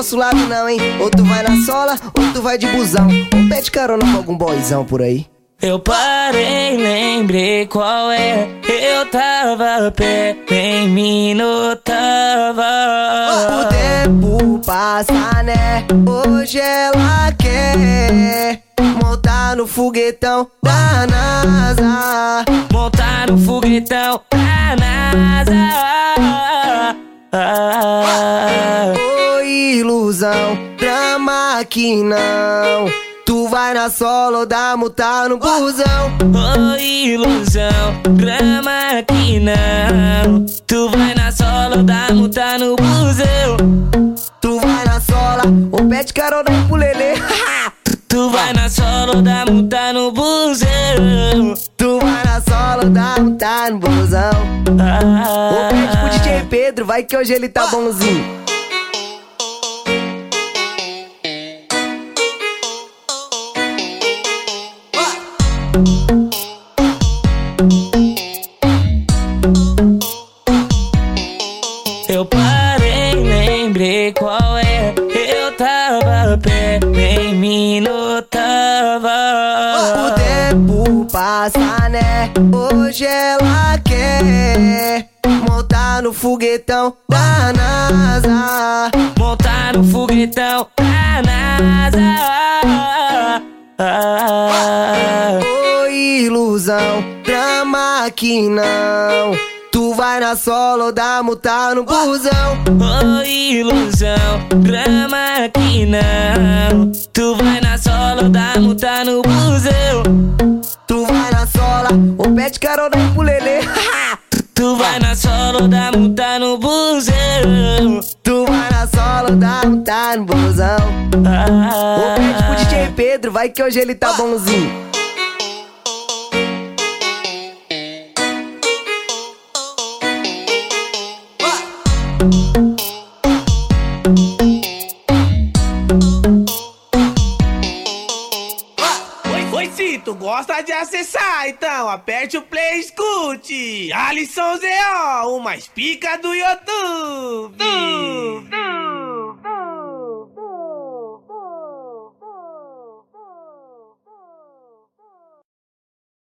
nosso lado não, hein? Ou tu vai na sola, ou tu vai de busão. Ou pede carona com algum boyzão por aí. Eu parei, lembrei qual é. Eu tava a pé, nem me notava. O tempo passa, né? Hoje ela quer montar no foguetão da NASA. Montar no foguetão da que não. Tu vai na solo, dá mutar no busão. Ô ilusão, grama que não. Tu vai na solo, dá mutar no busão. Tu vai na sola, ou pede carona pro lelê. Tu vai na solo, dá mutar no busão. Tu vai na solo, dá mutar no busão. Ou pede pro DJ Pedro, vai que hoje ele tá bonzinho. Lembrei qual é. Eu tava a pé, nem me notava. O tempo passa, né? Hoje ela quer montar no foguetão da NASA. Montar no foguetão da NASA. Ô ilusão, drama que não. Tu vai na solo, dá mutar no busão. Ô ilusão, grama que não. Tu vai na solo, dá mutar no busão. Tu vai na sola, ou pede carona pro lelê. Tu vai na solo, dá mutar no busão. Tu vai na solo, dá mutar no busão. Ou pede pro DJ Pedro, vai que hoje ele tá bonzinho. Oi, se tu gosta de acessar, então aperte o play e escute. Alisson ZO, o mais pica do YouTube.